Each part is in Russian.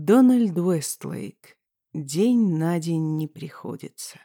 Дональд Уэстлейк. День на день не приходится.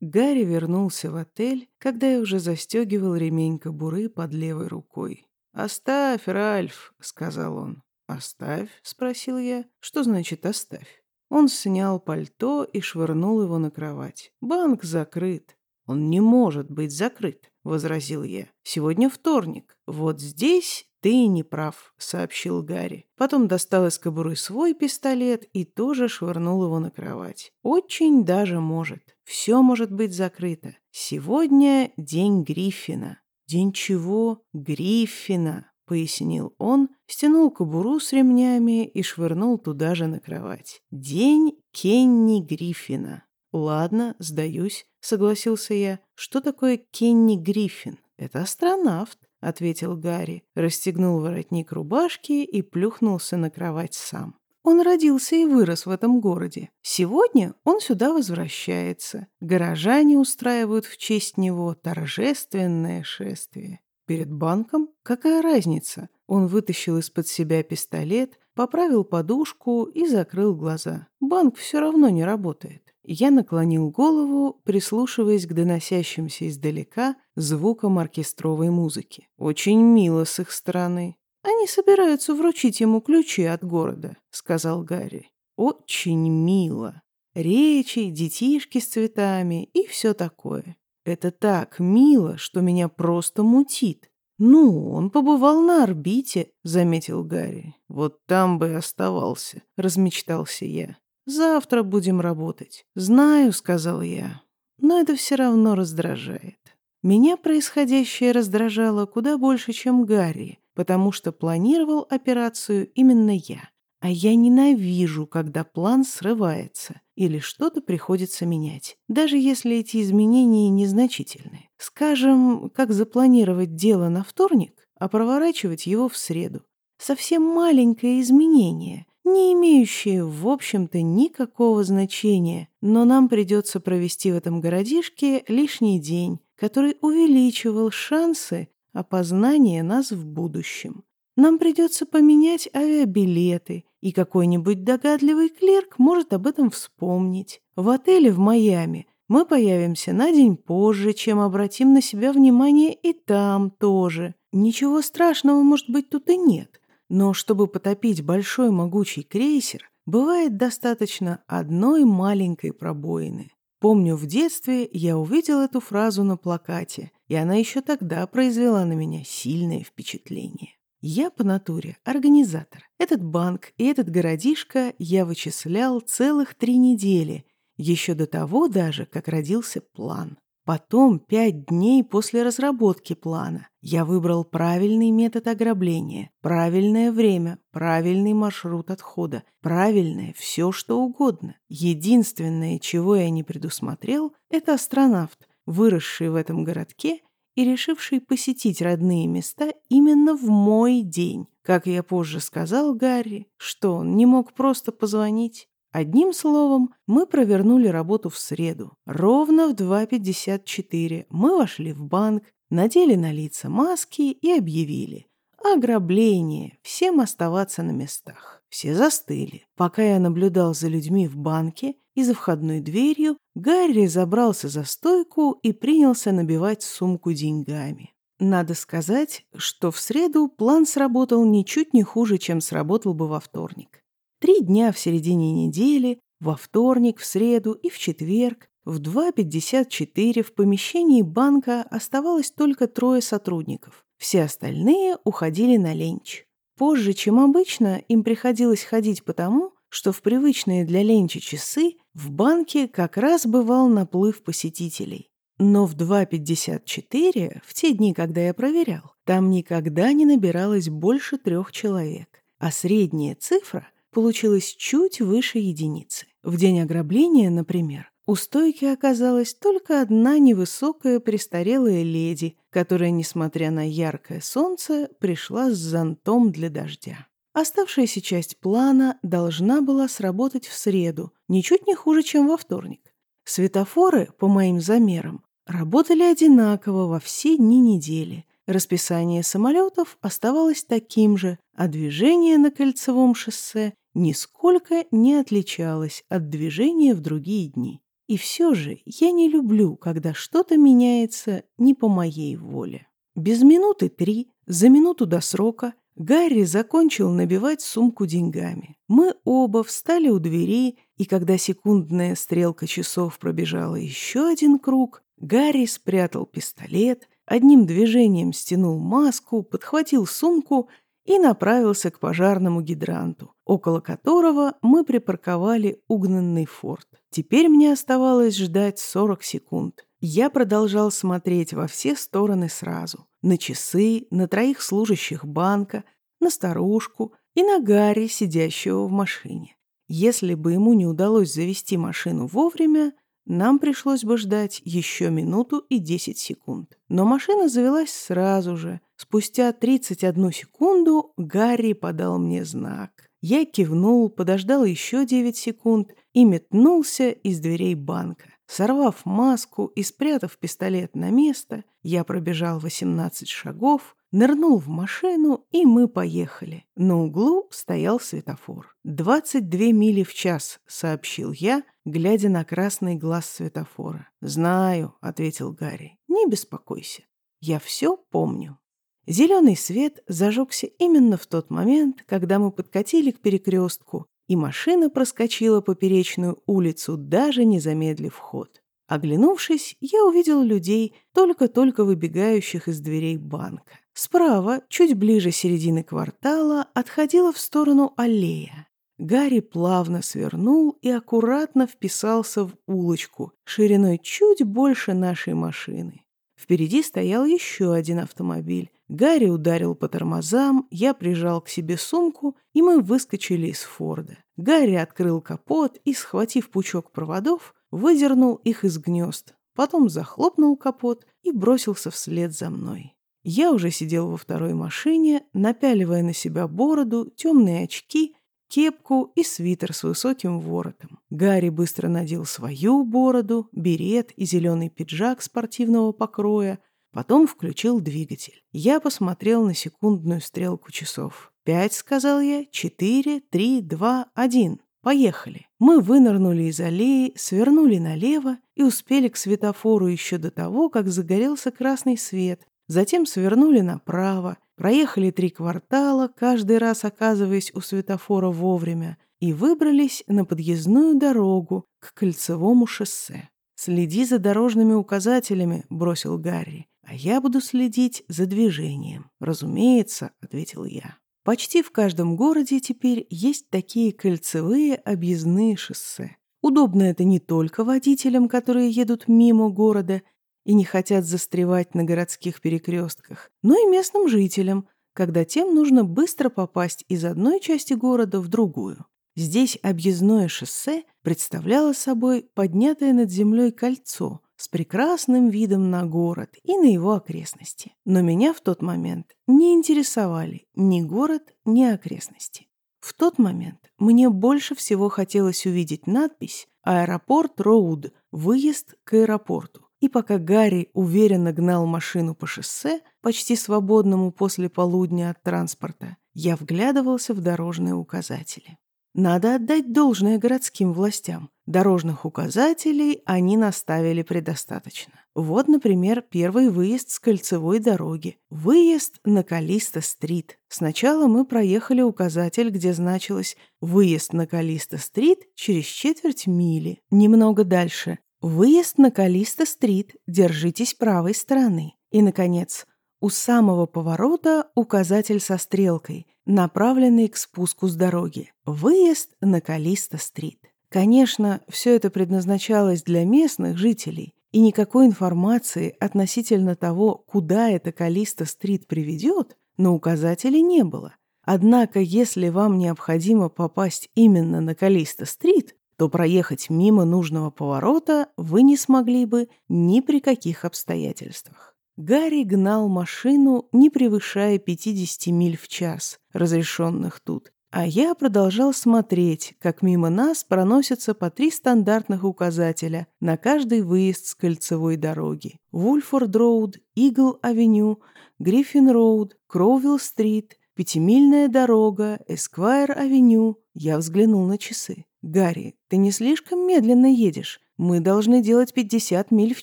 Гарри вернулся в отель, когда я уже застегивал ремень кобуры под левой рукой. «Оставь, Ральф», — сказал он. «Оставь?» — спросил я. «Что значит «оставь»?» Он снял пальто и швырнул его на кровать. «Банк закрыт». «Он не может быть закрыт», — возразил я. «Сегодня вторник. Вот здесь ты не прав», — сообщил Гарри. Потом достал из кобуры свой пистолет и тоже швырнул его на кровать. «Очень даже может. Все может быть закрыто. Сегодня день Гриффина». «День чего?» «Гриффина», — пояснил он, стянул кобуру с ремнями и швырнул туда же на кровать. «День Кенни Гриффина». «Ладно, сдаюсь», — согласился я. «Что такое Кенни Гриффин?» «Это астронавт», — ответил Гарри, расстегнул воротник рубашки и плюхнулся на кровать сам. Он родился и вырос в этом городе. Сегодня он сюда возвращается. Горожане устраивают в честь него торжественное шествие. Перед банком? Какая разница? Он вытащил из-под себя пистолет, поправил подушку и закрыл глаза. Банк все равно не работает. Я наклонил голову, прислушиваясь к доносящимся издалека звукам оркестровой музыки. Очень мило с их стороны. «Они собираются вручить ему ключи от города», — сказал Гарри. «Очень мило. Речи, детишки с цветами и все такое. Это так мило, что меня просто мутит. «Ну, он побывал на орбите», — заметил Гарри. «Вот там бы и оставался», — размечтался я. Завтра будем работать. Знаю, сказал я. Но это все равно раздражает. Меня происходящее раздражало куда больше, чем Гарри, потому что планировал операцию именно я. А я ненавижу, когда план срывается или что-то приходится менять, даже если эти изменения незначительные. Скажем, как запланировать дело на вторник, а проворачивать его в среду. Совсем маленькое изменение, не имеющие, в общем-то, никакого значения, но нам придется провести в этом городишке лишний день, который увеличивал шансы опознания нас в будущем. Нам придется поменять авиабилеты, и какой-нибудь догадливый клерк может об этом вспомнить. В отеле в Майами мы появимся на день позже, чем обратим на себя внимание и там тоже. Ничего страшного, может быть, тут и нет. Но чтобы потопить большой могучий крейсер, бывает достаточно одной маленькой пробоины. Помню, в детстве я увидел эту фразу на плакате, и она еще тогда произвела на меня сильное впечатление. Я по натуре организатор. Этот банк и этот городишко я вычислял целых три недели, еще до того даже, как родился план. Потом, пять дней после разработки плана, я выбрал правильный метод ограбления, правильное время, правильный маршрут отхода, правильное все что угодно. Единственное, чего я не предусмотрел, это астронавт, выросший в этом городке и решивший посетить родные места именно в мой день. Как я позже сказал Гарри, что он не мог просто позвонить. Одним словом, мы провернули работу в среду. Ровно в 2.54 мы вошли в банк, надели на лица маски и объявили. Ограбление, всем оставаться на местах. Все застыли. Пока я наблюдал за людьми в банке и за входной дверью, Гарри забрался за стойку и принялся набивать сумку деньгами. Надо сказать, что в среду план сработал ничуть не хуже, чем сработал бы во вторник. Три дня в середине недели, во вторник, в среду и в четверг, в 2.54 в помещении банка оставалось только трое сотрудников. Все остальные уходили на ленч. Позже, чем обычно, им приходилось ходить потому, что в привычные для ленча часы в банке как раз бывал наплыв посетителей. Но в 2.54, в те дни, когда я проверял, там никогда не набиралось больше трех человек, а средняя цифра – получилось чуть выше единицы. В день ограбления, например, у стойки оказалась только одна невысокая престарелая леди, которая, несмотря на яркое солнце, пришла с зонтом для дождя. Оставшаяся часть плана должна была сработать в среду, ничуть не хуже, чем во вторник. Светофоры, по моим замерам, работали одинаково во все дни недели, Расписание самолетов оставалось таким же, а движение на кольцевом шоссе нисколько не отличалось от движения в другие дни. И все же я не люблю, когда что-то меняется не по моей воле. Без минуты три, за минуту до срока, Гарри закончил набивать сумку деньгами. Мы оба встали у двери, и когда секундная стрелка часов пробежала еще один круг, Гарри спрятал пистолет, одним движением стянул маску, подхватил сумку и направился к пожарному гидранту, около которого мы припарковали угнанный форт. Теперь мне оставалось ждать 40 секунд. Я продолжал смотреть во все стороны сразу. На часы, на троих служащих банка, на старушку и на Гарри, сидящего в машине. Если бы ему не удалось завести машину вовремя, нам пришлось бы ждать еще минуту и 10 секунд. Но машина завелась сразу же. Спустя 31 секунду Гарри подал мне знак. Я кивнул, подождал еще 9 секунд и метнулся из дверей банка. Сорвав маску и спрятав пистолет на место, я пробежал 18 шагов, нырнул в машину, и мы поехали. На углу стоял светофор. «22 мили в час», — сообщил я, глядя на красный глаз светофора. «Знаю», — ответил Гарри. «Не беспокойся. Я все помню». Зеленый свет зажегся именно в тот момент, когда мы подкатили к перекрестку, и машина проскочила поперечную улицу, даже не замедлив ход. Оглянувшись, я увидел людей, только-только выбегающих из дверей банка. Справа, чуть ближе середины квартала, отходила в сторону аллея. Гарри плавно свернул и аккуратно вписался в улочку, шириной чуть больше нашей машины. Впереди стоял еще один автомобиль, Гарри ударил по тормозам, я прижал к себе сумку, и мы выскочили из Форда. Гарри открыл капот и, схватив пучок проводов, выдернул их из гнезд, потом захлопнул капот и бросился вслед за мной. Я уже сидел во второй машине, напяливая на себя бороду, темные очки, кепку и свитер с высоким воротом. Гарри быстро надел свою бороду, берет и зеленый пиджак спортивного покроя, Потом включил двигатель. Я посмотрел на секундную стрелку часов. «Пять», — сказал я, «четыре, три, два, один. Поехали». Мы вынырнули из аллеи, свернули налево и успели к светофору еще до того, как загорелся красный свет. Затем свернули направо, проехали три квартала, каждый раз оказываясь у светофора вовремя, и выбрались на подъездную дорогу к кольцевому шоссе. «Следи за дорожными указателями», — бросил Гарри. «А я буду следить за движением». «Разумеется», — ответил я. Почти в каждом городе теперь есть такие кольцевые объездные шоссе. Удобно это не только водителям, которые едут мимо города и не хотят застревать на городских перекрестках, но и местным жителям, когда тем нужно быстро попасть из одной части города в другую. Здесь объездное шоссе представляло собой поднятое над землей кольцо, с прекрасным видом на город и на его окрестности. Но меня в тот момент не интересовали ни город, ни окрестности. В тот момент мне больше всего хотелось увидеть надпись «Аэропорт Роуд. Выезд к аэропорту». И пока Гарри уверенно гнал машину по шоссе, почти свободному после полудня от транспорта, я вглядывался в дорожные указатели. Надо отдать должное городским властям. Дорожных указателей они наставили предостаточно. Вот, например, первый выезд с кольцевой дороги. Выезд на Калиста-стрит. Сначала мы проехали указатель, где значилось «Выезд на Калиста-стрит через четверть мили». Немного дальше. «Выезд на Калиста-стрит. Держитесь правой стороны». И, наконец, у самого поворота указатель со стрелкой – направленный к спуску с дороги. Выезд на Калиста-стрит. Конечно, все это предназначалось для местных жителей, и никакой информации относительно того, куда эта Калиста-стрит приведет, на указателе не было. Однако, если вам необходимо попасть именно на Калиста-стрит, то проехать мимо нужного поворота вы не смогли бы ни при каких обстоятельствах. Гарри гнал машину, не превышая 50 миль в час, разрешенных тут, а я продолжал смотреть, как мимо нас проносятся по три стандартных указателя на каждый выезд с кольцевой дороги. Вульфорд-роуд, Игл-авеню, Гриффин-роуд, Кроувилл-стрит, Пятимильная дорога, Эсквайр-авеню. Я взглянул на часы. «Гарри, ты не слишком медленно едешь? Мы должны делать 50 миль в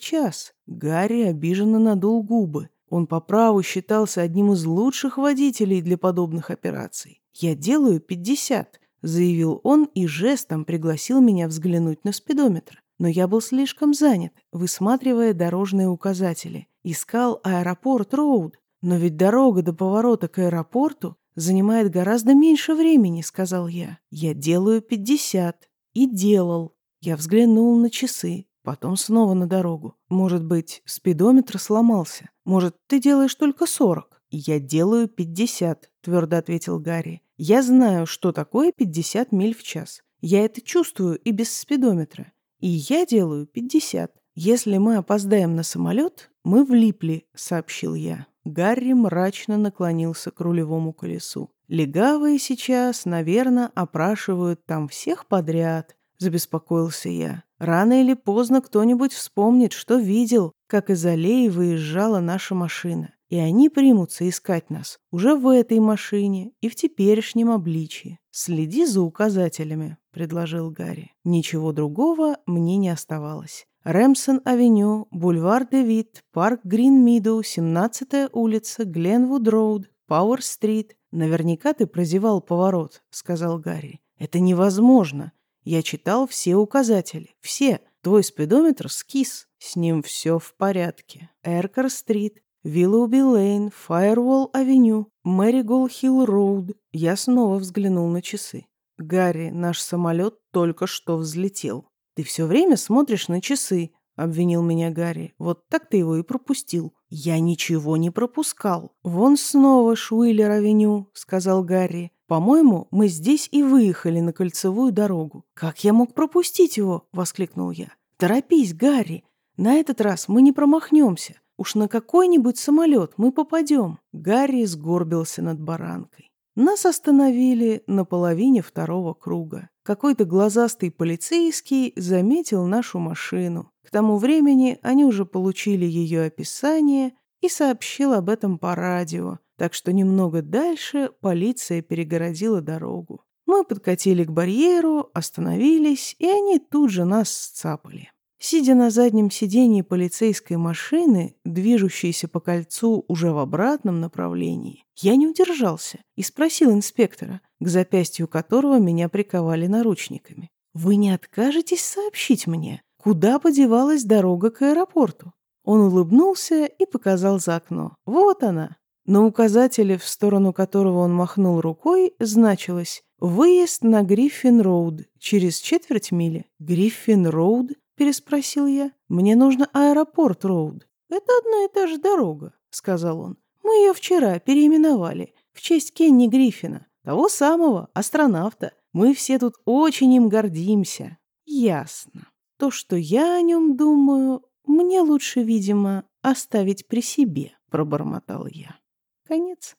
час». Гарри обиженно надул губы. Он по праву считался одним из лучших водителей для подобных операций. «Я делаю 50», — заявил он и жестом пригласил меня взглянуть на спидометр. Но я был слишком занят, высматривая дорожные указатели. Искал аэропорт Роуд. Но ведь дорога до поворота к аэропорту занимает гораздо меньше времени, сказал я. Я делаю 50. И делал. Я взглянул на часы, потом снова на дорогу. Может быть, спидометр сломался. Может, ты делаешь только 40. Я делаю 50, твердо ответил Гарри. Я знаю, что такое 50 миль в час. Я это чувствую и без спидометра. И я делаю 50. Если мы опоздаем на самолет, мы влипли, сообщил я. Гарри мрачно наклонился к рулевому колесу. Легавые сейчас, наверное, опрашивают там всех подряд, забеспокоился я. Рано или поздно кто-нибудь вспомнит, что видел, как из аллеи выезжала наша машина. И они примутся искать нас уже в этой машине и в теперешнем обличии. Следи за указателями, предложил Гарри. Ничего другого мне не оставалось. Рэмсон-авеню, бульвар Дэвид, парк Грин-Мидоу, 17-я улица, Гленвуд-Роуд, Пауэр-стрит. Наверняка ты прозевал поворот, сказал Гарри. Это невозможно. Я читал все указатели. Все. Твой спидометр скис. С ним все в порядке. Эркер-стрит, Виллоуби-Лейн, Фаерволл-авеню, Мэриголд-Хилл-Роуд. Я снова взглянул на часы. Гарри, наш самолет только что взлетел. «Ты все время смотришь на часы», — обвинил меня Гарри. «Вот так ты его и пропустил». «Я ничего не пропускал». «Вон снова Шуиллер-авеню», — сказал Гарри. «По-моему, мы здесь и выехали на кольцевую дорогу». «Как я мог пропустить его?» — воскликнул я. «Торопись, Гарри. На этот раз мы не промахнемся. Уж на какой-нибудь самолет мы попадем». Гарри сгорбился над баранкой. Нас остановили на половине второго круга. Какой-то глазастый полицейский заметил нашу машину. К тому времени они уже получили ее описание и сообщил об этом по радио, так что немного дальше полиция перегородила дорогу. Мы подкатили к барьеру, остановились, и они тут же нас сцапали. Сидя на заднем сидении полицейской машины, движущейся по кольцу уже в обратном направлении, я не удержался и спросил инспектора, к запястью которого меня приковали наручниками. «Вы не откажетесь сообщить мне, куда подевалась дорога к аэропорту?» Он улыбнулся и показал за окно. «Вот она». На указателе, в сторону которого он махнул рукой, значилось «Выезд на Гриффин-Роуд через четверть мили». «Гриффин-Роуд?» Переспросил я. «Мне нужно аэропорт Роуд». «Это одна и та же дорога», — сказал он. «Мы ее вчера переименовали в честь Кенни Гриффина, того самого астронавта. Мы все тут очень им гордимся». «Ясно. То, что я о нем думаю, мне лучше, видимо, оставить при себе», — пробормотал я. Конец.